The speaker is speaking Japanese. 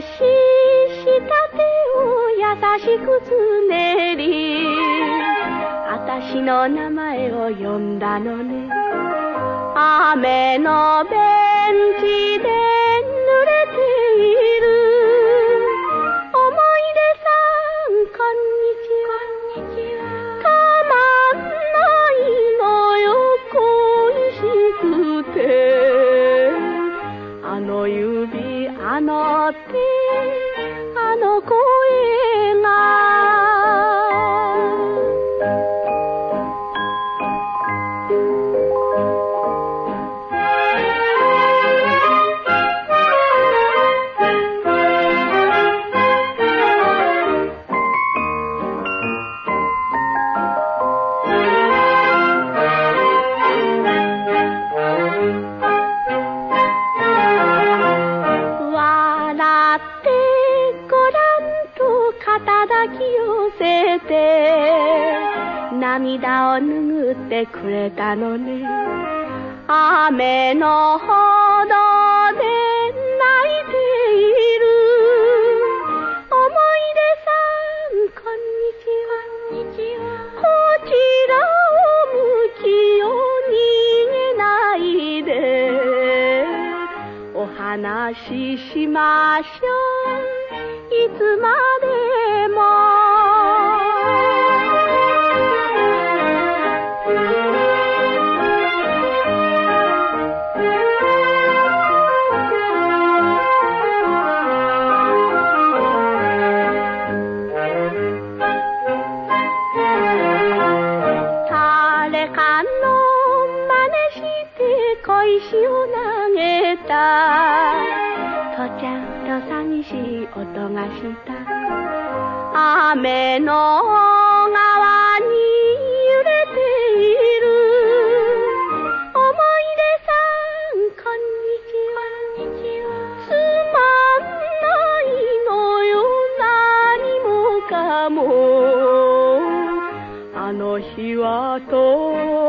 し仕立てを優しくつねりあたしの名前を呼んだのね。雨のあの手あの声がってごらんと肩抱き寄せて涙を拭ってくれたのね。雨の話ししましょう。いつまでも。して小石を投げた。とちゃんと寂しい音がした。雨の川に揺れている。思い出さんこんにちは。つまんないのよ何もかも。あの日はと